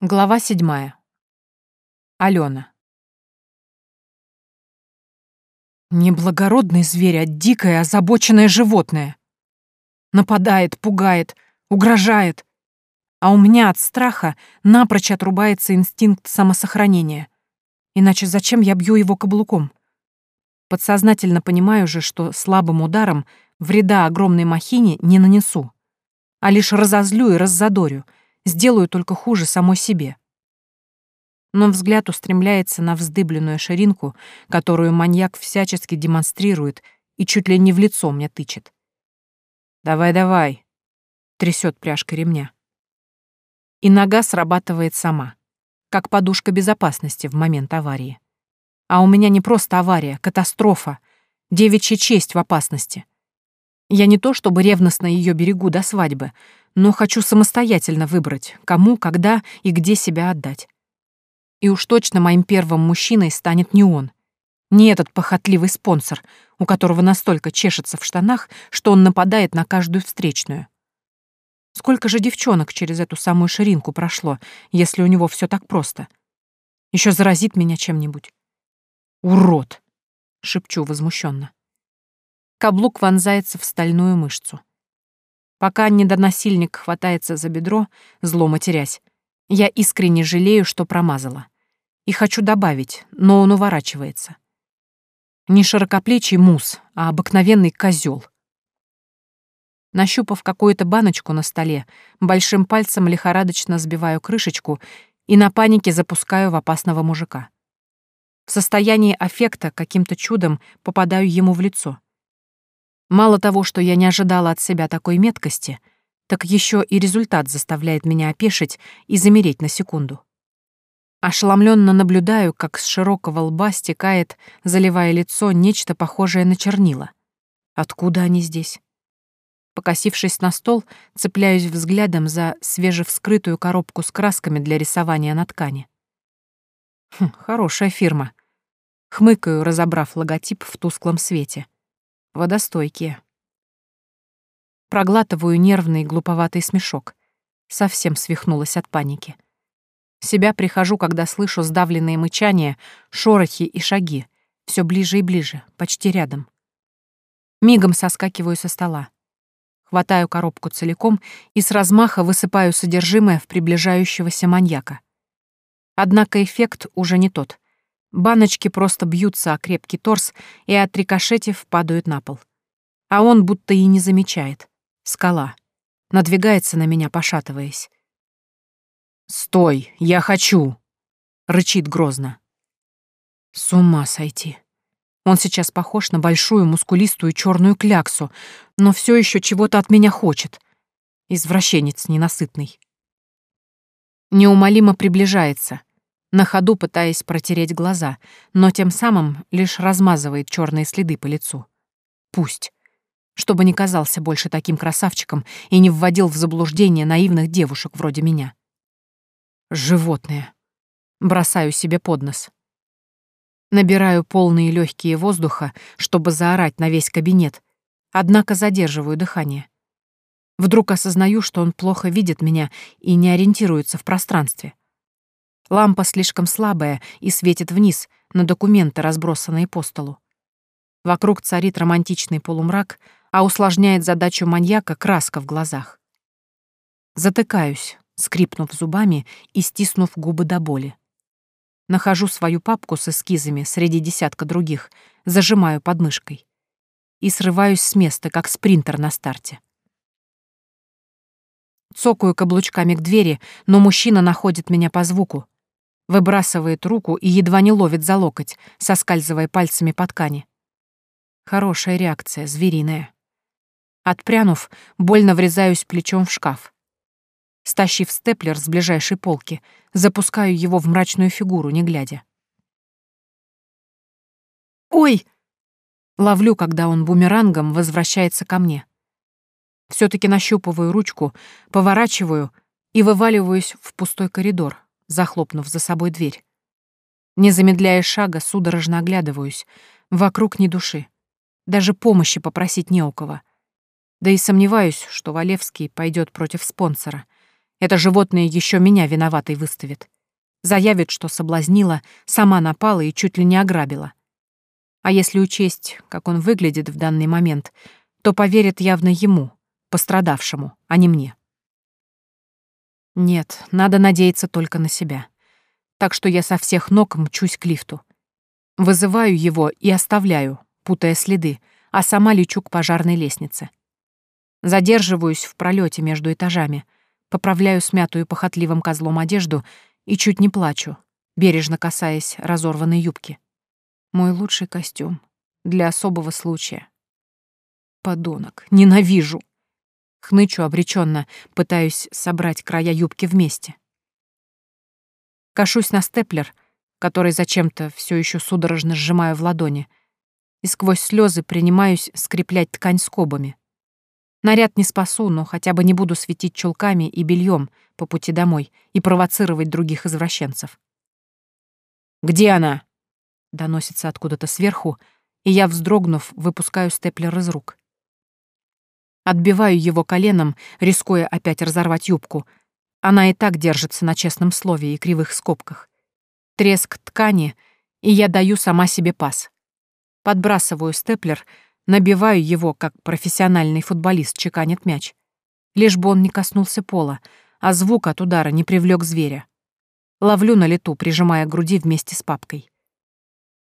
Глава седьмая. Алена. Неблагородный зверь, а дикое, озабоченное животное. Нападает, пугает, угрожает. А у меня от страха напрочь отрубается инстинкт самосохранения. Иначе зачем я бью его каблуком? Подсознательно понимаю же, что слабым ударом вреда огромной махине не нанесу, а лишь разозлю и раззадорю — сделаю только хуже самой себе. Но взгляд устремляется на вздыбленную ширинку, которую маньяк всячески демонстрирует и чуть ли не в лицо мне тычет. «Давай-давай», — трясет пряжкой ремня. И нога срабатывает сама, как подушка безопасности в момент аварии. А у меня не просто авария, катастрофа, девичья честь в опасности. Я не то чтобы ревностно ее берегу до свадьбы, но хочу самостоятельно выбрать, кому, когда и где себя отдать. И уж точно моим первым мужчиной станет не он, не этот похотливый спонсор, у которого настолько чешется в штанах, что он нападает на каждую встречную. Сколько же девчонок через эту самую ширинку прошло, если у него все так просто? Еще заразит меня чем-нибудь. Урод! шепчу возмущенно. Каблук вонзается в стальную мышцу. Пока недонасильник хватается за бедро, зло матерясь, я искренне жалею, что промазала. И хочу добавить, но он уворачивается. Не широкоплечий мус, а обыкновенный козел. Нащупав какую-то баночку на столе, большим пальцем лихорадочно сбиваю крышечку и на панике запускаю в опасного мужика. В состоянии аффекта каким-то чудом попадаю ему в лицо — Мало того, что я не ожидала от себя такой меткости, так еще и результат заставляет меня опешить и замереть на секунду. Ошеломленно наблюдаю, как с широкого лба стекает, заливая лицо, нечто похожее на чернила. Откуда они здесь? Покосившись на стол, цепляюсь взглядом за свежевскрытую коробку с красками для рисования на ткани. Хм, хорошая фирма. Хмыкаю, разобрав логотип в тусклом свете — водостойкие. Проглатываю нервный глуповатый смешок. Совсем свихнулась от паники. Себя прихожу, когда слышу сдавленные мычания, шорохи и шаги. Все ближе и ближе, почти рядом. Мигом соскакиваю со стола. Хватаю коробку целиком и с размаха высыпаю содержимое в приближающегося маньяка. Однако эффект уже не тот — Баночки просто бьются о крепкий торс и, отрикошетив, падают на пол. А он будто и не замечает. Скала. Надвигается на меня, пошатываясь. «Стой! Я хочу!» — рычит грозно. С ума сойти. Он сейчас похож на большую мускулистую черную кляксу, но все еще чего-то от меня хочет. Извращенец ненасытный. Неумолимо приближается, на ходу пытаясь протереть глаза, но тем самым лишь размазывает черные следы по лицу. Пусть. Чтобы не казался больше таким красавчиком и не вводил в заблуждение наивных девушек вроде меня. Животные. Бросаю себе под нос. Набираю полные легкие воздуха, чтобы заорать на весь кабинет, однако задерживаю дыхание. Вдруг осознаю, что он плохо видит меня и не ориентируется в пространстве. Лампа слишком слабая и светит вниз, на документы, разбросанные по столу. Вокруг царит романтичный полумрак, а усложняет задачу маньяка краска в глазах. Затыкаюсь, скрипнув зубами и стиснув губы до боли. Нахожу свою папку с эскизами среди десятка других, зажимаю подмышкой. И срываюсь с места, как спринтер на старте. Цокаю каблучками к двери, но мужчина находит меня по звуку, Выбрасывает руку и едва не ловит за локоть, соскальзывая пальцами по ткани. Хорошая реакция, звериная. Отпрянув, больно врезаюсь плечом в шкаф. Стащив степлер с ближайшей полки, запускаю его в мрачную фигуру, не глядя. «Ой!» Ловлю, когда он бумерангом возвращается ко мне. все таки нащупываю ручку, поворачиваю и вываливаюсь в пустой коридор, захлопнув за собой дверь. Не замедляя шага, судорожно оглядываюсь. Вокруг ни души. Даже помощи попросить не у кого. Да и сомневаюсь, что Валевский пойдет против спонсора. Это животное еще меня виноватой выставит. Заявит, что соблазнила, сама напала и чуть ли не ограбила. А если учесть, как он выглядит в данный момент, то поверит явно ему, пострадавшему, а не мне. Нет, надо надеяться только на себя. Так что я со всех ног мчусь к лифту. Вызываю его и оставляю, путая следы, а сама лечу к пожарной лестнице. Задерживаюсь в пролете между этажами, поправляю смятую похотливым козлом одежду и чуть не плачу, бережно касаясь разорванной юбки. Мой лучший костюм для особого случая. Подонок, ненавижу. Хнычу обреченно, пытаюсь собрать края юбки вместе. Кашусь на степлер, который зачем-то все еще судорожно сжимаю в ладони, и сквозь слезы принимаюсь скреплять ткань скобами. Наряд не спасу, но хотя бы не буду светить чулками и бельем по пути домой и провоцировать других извращенцев. «Где она?» — доносится откуда-то сверху, и я, вздрогнув, выпускаю степлер из рук. Отбиваю его коленом, рискуя опять разорвать юбку. Она и так держится на честном слове и кривых скобках. Треск ткани, и я даю сама себе пас. Подбрасываю степлер, набиваю его, как профессиональный футболист чеканит мяч. Лишь бы он не коснулся пола, а звук от удара не привлек зверя. Ловлю на лету, прижимая к груди вместе с папкой.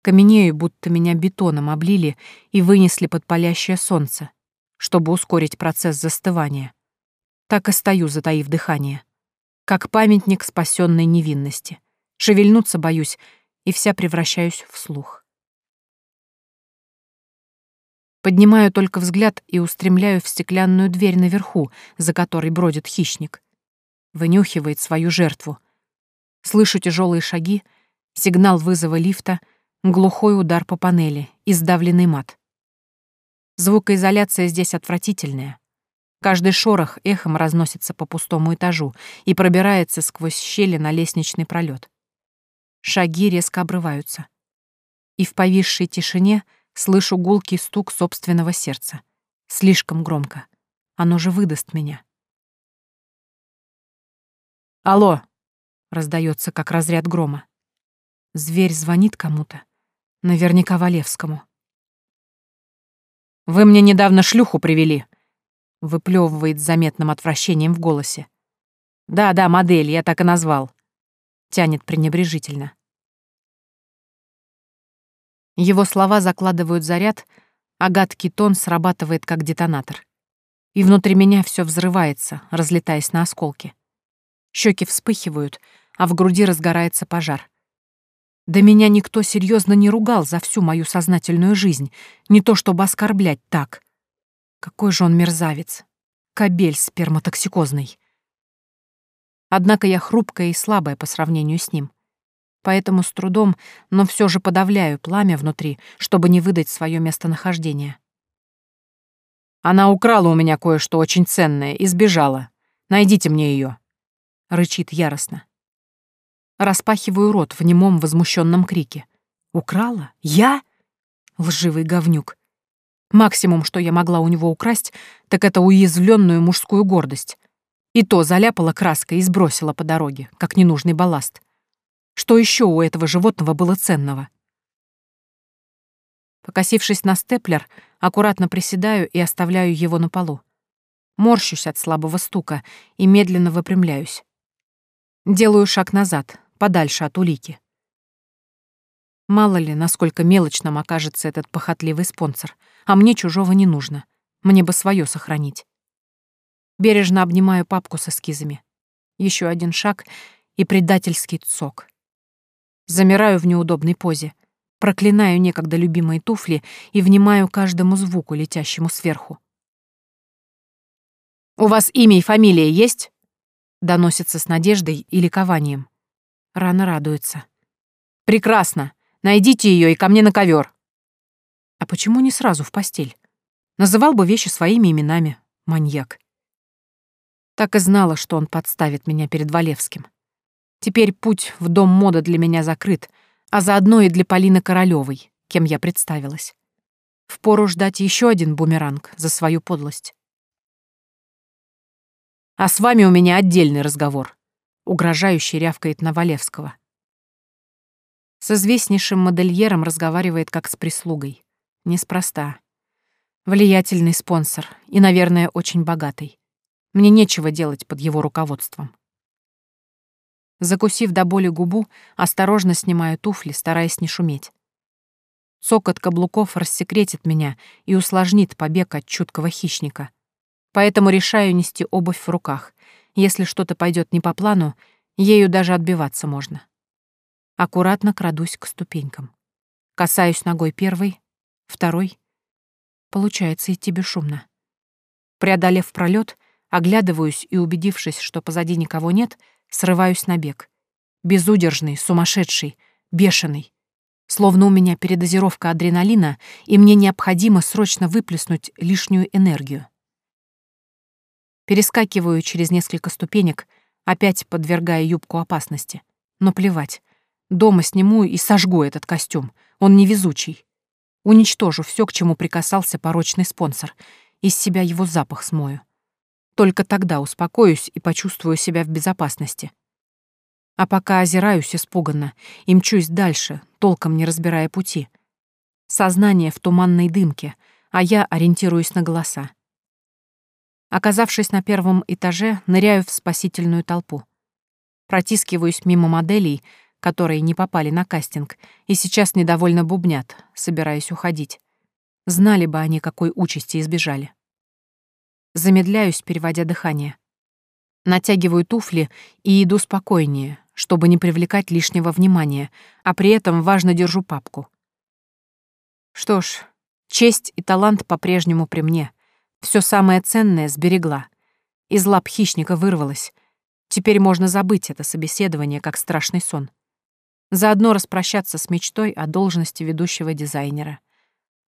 Каменею, будто меня бетоном облили и вынесли под палящее солнце, чтобы ускорить процесс застывания. Так и стою, затаив дыхание. Как памятник спасенной невинности. Шевельнуться боюсь, и вся превращаюсь в слух. Поднимаю только взгляд и устремляю в стеклянную дверь наверху, за которой бродит хищник. Вынюхивает свою жертву. Слышу тяжелые шаги, сигнал вызова лифта, глухой удар по панели и сдавленный мат. Звукоизоляция здесь отвратительная. Каждый шорох эхом разносится по пустому этажу и пробирается сквозь щели на лестничный пролет. Шаги резко обрываются. И в повисшей тишине — Слышу гулкий стук собственного сердца. Слишком громко. Оно же выдаст меня. «Алло!» — раздается, как разряд грома. Зверь звонит кому-то. Наверняка Валевскому. «Вы мне недавно шлюху привели», — выплевывает с заметным отвращением в голосе. «Да-да, модель, я так и назвал», — тянет пренебрежительно. Его слова закладывают заряд, а гадкий тон срабатывает как детонатор. И внутри меня все взрывается, разлетаясь на осколки. Щеки вспыхивают, а в груди разгорается пожар. Да меня никто серьезно не ругал за всю мою сознательную жизнь, не то чтобы оскорблять так. Какой же он мерзавец. Кобель сперматоксикозный. Однако я хрупкая и слабая по сравнению с ним поэтому с трудом, но все же подавляю пламя внутри, чтобы не выдать свое местонахождение. «Она украла у меня кое-что очень ценное и сбежала. Найдите мне ее, рычит яростно. Распахиваю рот в немом возмущенном крике. «Украла? Я?» Лживый говнюк. Максимум, что я могла у него украсть, так это уязвленную мужскую гордость. И то заляпала краской и сбросила по дороге, как ненужный балласт. Что еще у этого животного было ценного? Покосившись на степлер, аккуратно приседаю и оставляю его на полу. Морщусь от слабого стука и медленно выпрямляюсь. Делаю шаг назад, подальше от улики. Мало ли, насколько мелочным окажется этот похотливый спонсор, а мне чужого не нужно. Мне бы свое сохранить. Бережно обнимаю папку с эскизами. Еще один шаг и предательский цок. Замираю в неудобной позе, проклинаю некогда любимые туфли и внимаю каждому звуку, летящему сверху. «У вас имя и фамилия есть?» Доносится с надеждой и ликованием. Рано радуется. «Прекрасно! Найдите ее и ко мне на ковер. А почему не сразу в постель? Называл бы вещи своими именами. Маньяк. Так и знала, что он подставит меня перед Валевским. Теперь путь в дом мода для меня закрыт, а заодно и для Полины Королёвой, кем я представилась. Впору ждать еще один бумеранг за свою подлость. А с вами у меня отдельный разговор», — угрожающе рявкает Навалевского. С известнейшим модельером разговаривает как с прислугой. Неспроста. Влиятельный спонсор и, наверное, очень богатый. Мне нечего делать под его руководством. Закусив до боли губу, осторожно снимаю туфли, стараясь не шуметь. Цокот каблуков рассекретит меня и усложнит побег от чуткого хищника. Поэтому решаю нести обувь в руках. Если что-то пойдет не по плану, ею даже отбиваться можно. Аккуратно крадусь к ступенькам. Касаюсь ногой первой, второй. Получается идти бесшумно. Преодолев пролет, оглядываюсь и, убедившись, что позади никого нет, — Срываюсь на бег. Безудержный, сумасшедший, бешеный. Словно у меня передозировка адреналина, и мне необходимо срочно выплеснуть лишнюю энергию. Перескакиваю через несколько ступенек, опять подвергая юбку опасности. Но плевать. Дома сниму и сожгу этот костюм. Он невезучий. Уничтожу все, к чему прикасался порочный спонсор. Из себя его запах смою. Только тогда успокоюсь и почувствую себя в безопасности. А пока озираюсь испуганно и мчусь дальше, толком не разбирая пути. Сознание в туманной дымке, а я ориентируюсь на голоса. Оказавшись на первом этаже, ныряю в спасительную толпу. Протискиваюсь мимо моделей, которые не попали на кастинг, и сейчас недовольно бубнят, собираясь уходить. Знали бы они, какой участи избежали. Замедляюсь, переводя дыхание. Натягиваю туфли и иду спокойнее, чтобы не привлекать лишнего внимания, а при этом важно держу папку. Что ж, честь и талант по-прежнему при мне. Все самое ценное сберегла. Из лап хищника вырвалась. Теперь можно забыть это собеседование как страшный сон. Заодно распрощаться с мечтой о должности ведущего дизайнера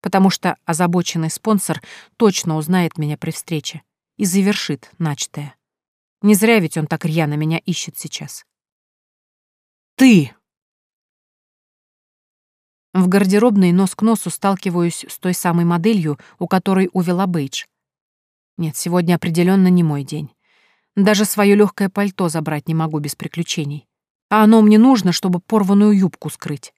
потому что озабоченный спонсор точно узнает меня при встрече и завершит начатое. Не зря ведь он так рьяно меня ищет сейчас. «Ты!» В гардеробной нос к носу сталкиваюсь с той самой моделью, у которой увела бейдж. Нет, сегодня определенно не мой день. Даже свое легкое пальто забрать не могу без приключений. А оно мне нужно, чтобы порванную юбку скрыть.